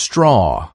straw.